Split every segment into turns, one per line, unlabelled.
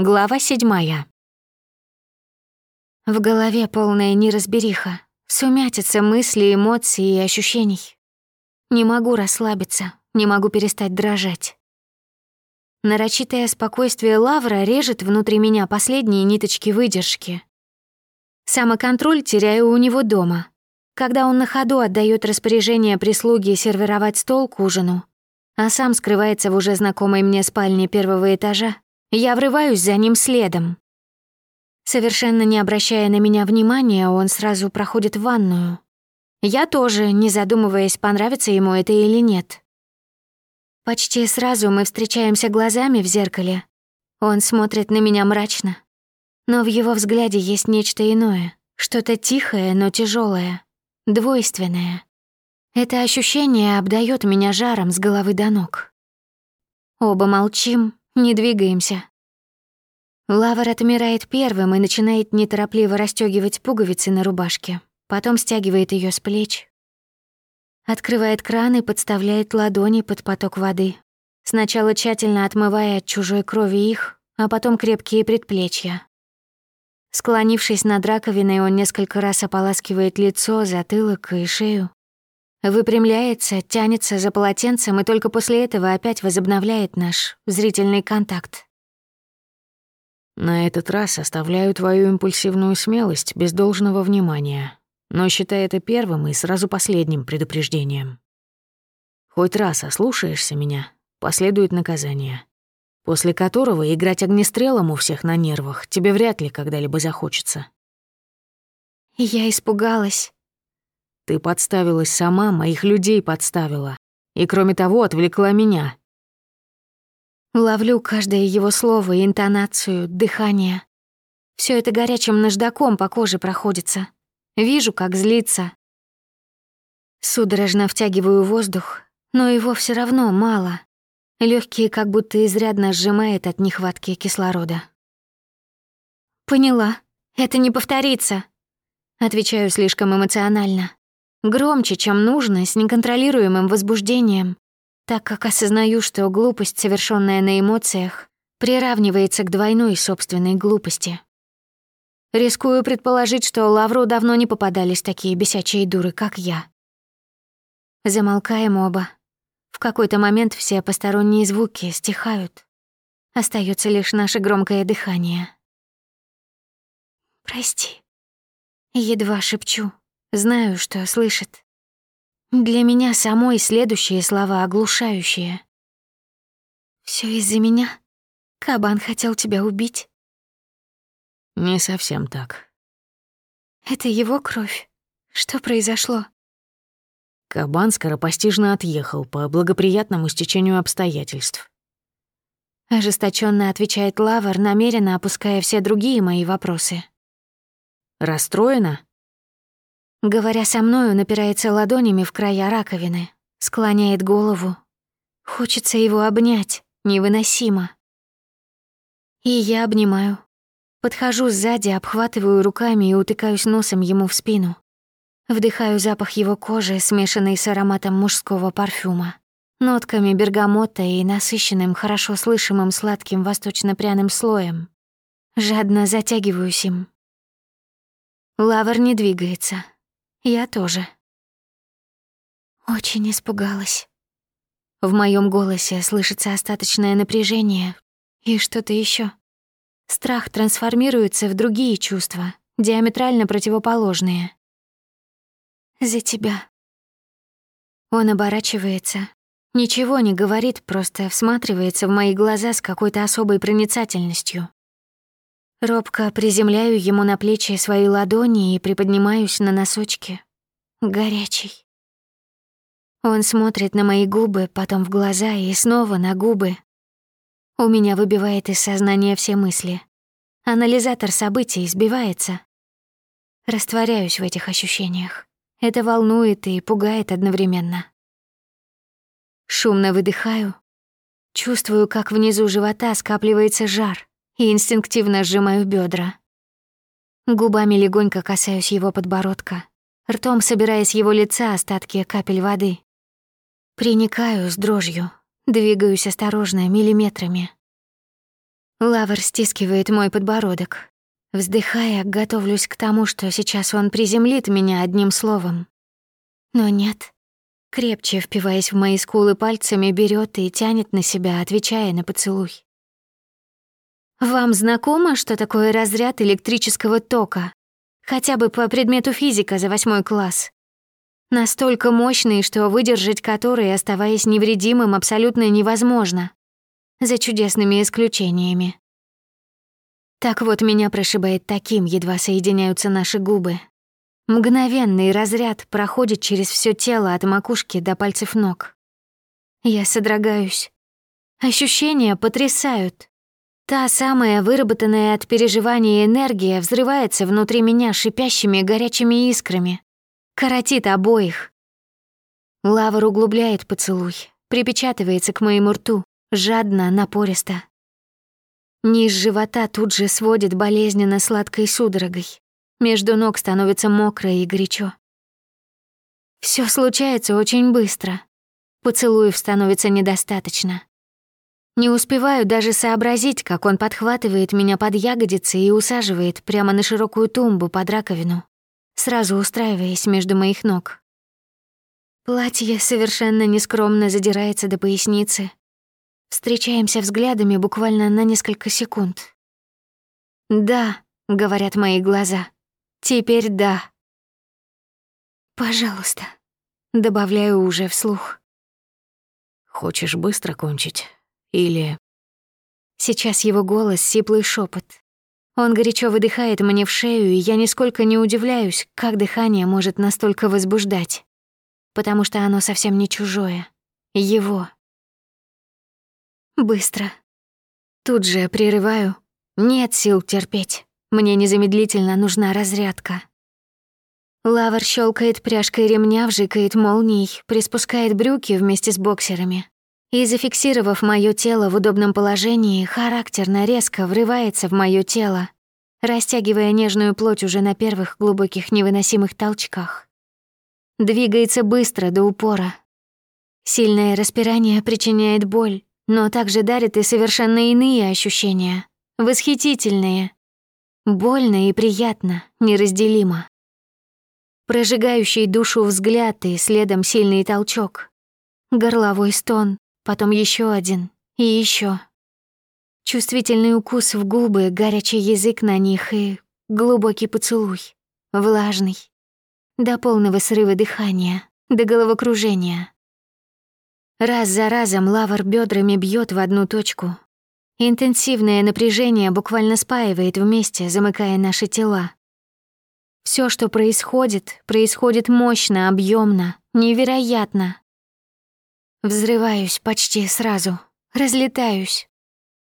Глава седьмая. В голове полная неразбериха, сумятица мыслей, эмоций и ощущений. Не могу расслабиться, не могу перестать дрожать. Нарочитое спокойствие Лавра режет внутри меня последние ниточки выдержки. Самоконтроль теряю у него дома. Когда он на ходу отдает распоряжение прислуги сервировать стол к ужину, а сам скрывается в уже знакомой мне спальне первого этажа, я врываюсь за ним следом. Совершенно не обращая на меня внимания, он сразу проходит в ванную. Я тоже, не задумываясь, понравится ему это или нет. Почти сразу мы встречаемся глазами в зеркале. Он смотрит на меня мрачно. Но в его взгляде есть нечто иное, что-то тихое, но тяжелое, двойственное. Это ощущение обдает меня жаром с головы до ног. Оба молчим, не двигаемся. Лавр отмирает первым и начинает неторопливо расстёгивать пуговицы на рубашке, потом стягивает её с плеч. Открывает кран и подставляет ладони под поток воды, сначала тщательно отмывая от чужой крови их, а потом крепкие предплечья. Склонившись над раковиной, он несколько раз ополаскивает лицо, затылок и шею. Выпрямляется, тянется за полотенцем и только после этого опять возобновляет наш зрительный контакт.
На этот раз оставляю твою импульсивную смелость без должного внимания, но считай это первым и сразу последним предупреждением. Хоть раз ослушаешься меня, последует наказание, после которого играть огнестрелом у всех на нервах тебе вряд ли когда-либо захочется.
Я испугалась.
Ты подставилась сама, моих людей подставила. И кроме того, отвлекла меня.
Ловлю каждое его слово, интонацию, дыхание. Все это горячим наждаком по коже проходится. Вижу, как злится. Судорожно втягиваю воздух, но его все равно мало. Легкие как будто изрядно сжимает от нехватки кислорода. «Поняла. Это не повторится», — отвечаю слишком эмоционально. Громче, чем нужно, с неконтролируемым возбуждением, так как осознаю, что глупость, совершенная на эмоциях, приравнивается к двойной собственной глупости. Рискую предположить, что Лавру давно не попадались такие бесячие дуры, как я. Замолкаем оба. В какой-то момент все посторонние звуки стихают. Остается лишь наше громкое дыхание. «Прости», — едва шепчу. Знаю, что слышит. Для меня самой следующие слова оглушающие. Все из-за меня? Кабан хотел тебя убить?»
«Не совсем так».
«Это его кровь? Что произошло?»
Кабан скоропостижно отъехал по благоприятному стечению обстоятельств.
Ожесточенно отвечает Лавр, намеренно опуская все другие мои вопросы.
«Расстроена?»
Говоря со мною, напирается ладонями в края раковины, склоняет голову. Хочется его обнять, невыносимо. И я обнимаю. Подхожу сзади, обхватываю руками и утыкаюсь носом ему в спину. Вдыхаю запах его кожи, смешанный с ароматом мужского парфюма, нотками бергамота и насыщенным, хорошо слышимым сладким восточно-пряным слоем. Жадно затягиваюсь им. Лавр не двигается, я тоже. Очень испугалась. В моем голосе слышится остаточное напряжение и что-то еще. Страх трансформируется в другие чувства, диаметрально противоположные. «За тебя». Он оборачивается, ничего не говорит, просто всматривается в мои глаза с какой-то особой проницательностью. Робко приземляю ему на плечи свои ладони и приподнимаюсь на носочки. Горячий. Он смотрит на мои губы, потом в глаза и снова на губы. У меня выбивает из сознания все мысли. Анализатор событий сбивается. Растворяюсь в этих ощущениях. Это волнует и пугает одновременно. Шумно выдыхаю. Чувствую, как внизу живота скапливается жар и инстинктивно сжимаю бедра. Губами легонько касаюсь его подбородка, ртом собирая с его лица остатки капель воды. Приникаю с дрожью, двигаюсь осторожно, миллиметрами. Лавр стискивает мой подбородок. Вздыхая, готовлюсь к тому, что сейчас он приземлит меня одним словом. Но нет. Крепче впиваясь в мои скулы пальцами, берет и тянет на себя, отвечая на поцелуй. «Вам знакомо, что такое разряд электрического тока? Хотя бы по предмету физика за восьмой класс. Настолько мощный, что выдержать который, оставаясь невредимым, абсолютно невозможно. За чудесными исключениями. Так вот, меня прошибает таким, едва соединяются наши губы. Мгновенный разряд проходит через все тело от макушки до пальцев ног. Я содрогаюсь. Ощущения потрясают. Та самая выработанная от переживания энергия взрывается внутри меня шипящими горячими искрами. Коротит обоих. Лавр углубляет поцелуй, припечатывается к моему рту, жадно, напористо. Низ живота тут же сводит болезненно сладкой судорогой. Между ног становится мокро и горячо. Все случается очень быстро. Поцелуев становится недостаточно. Не успеваю даже сообразить, как он подхватывает меня под ягодицы и усаживает прямо на широкую тумбу под раковину, сразу устраиваясь между моих ног. Платье совершенно нескромно задирается до поясницы, Встречаемся взглядами буквально на несколько секунд. «Да», — говорят мои глаза. «Теперь да». «Пожалуйста», — добавляю уже вслух.
«Хочешь быстро кончить? Или...»
Сейчас его голос — сиплый шепот. Он горячо выдыхает мне в шею, и я нисколько не удивляюсь, как дыхание может настолько возбуждать. Потому что оно совсем не чужое. Его. Быстро. Тут же прерываю. Нет сил терпеть. Мне незамедлительно нужна разрядка. Лавр щелкает пряжкой ремня, вжикает молнией, приспускает брюки вместе с боксерами. И, зафиксировав моё тело в удобном положении, характерно резко врывается в моё тело, растягивая нежную плоть уже на первых глубоких невыносимых толчках. Двигается быстро до упора. Сильное распирание причиняет боль, но также дарит и совершенно иные ощущения, восхитительные. Больно и приятно, неразделимо. Прожигающий душу взгляд и следом сильный толчок. Горловой стон, потом еще один и еще. Чувствительный укус в губы, горячий язык на них и глубокий поцелуй, влажный. До полного срыва дыхания, до головокружения. Раз за разом лавр бедрами бьет в одну точку. Интенсивное напряжение буквально спаивает вместе, замыкая наши тела. Все, что происходит, происходит мощно, объемно, невероятно. Взрываюсь почти сразу, разлетаюсь.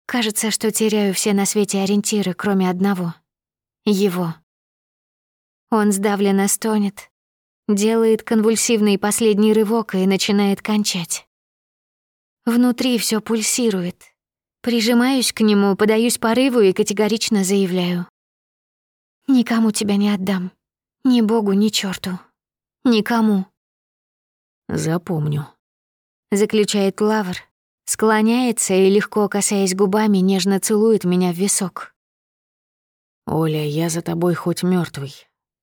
Кажется, что теряю все на свете ориентиры, кроме одного — его. Он сдавленно стонет, делает конвульсивный последний рывок и начинает кончать. Внутри все пульсирует. Прижимаюсь к нему, подаюсь порыву и категорично заявляю. «Никому тебя не отдам. Ни богу, ни черту. Никому».
«Запомню», —
заключает Лавр, склоняется и, легко касаясь губами, нежно целует меня в висок.
«Оля, я за тобой хоть мертвый,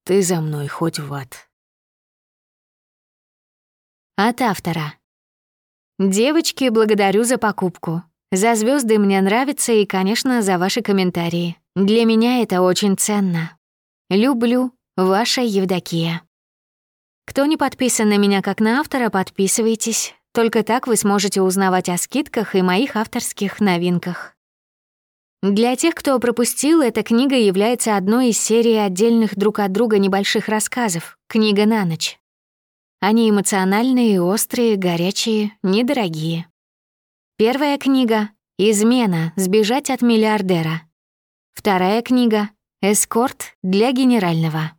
ты за мной хоть в ад».
От автора. Девочки, благодарю за покупку. За звезды мне нравится и, конечно, за ваши комментарии. Для меня это очень ценно. Люблю, ваша Евдокия. Кто не подписан на меня как на автора, подписывайтесь. Только так вы сможете узнавать о скидках и моих авторских новинках. Для тех, кто пропустил, эта книга является одной из серии отдельных друг от друга небольших рассказов «Книга на ночь». Они эмоциональные, острые, горячие, недорогие. Первая книга — «Измена. Сбежать от миллиардера». Вторая книга — «Эскорт для генерального».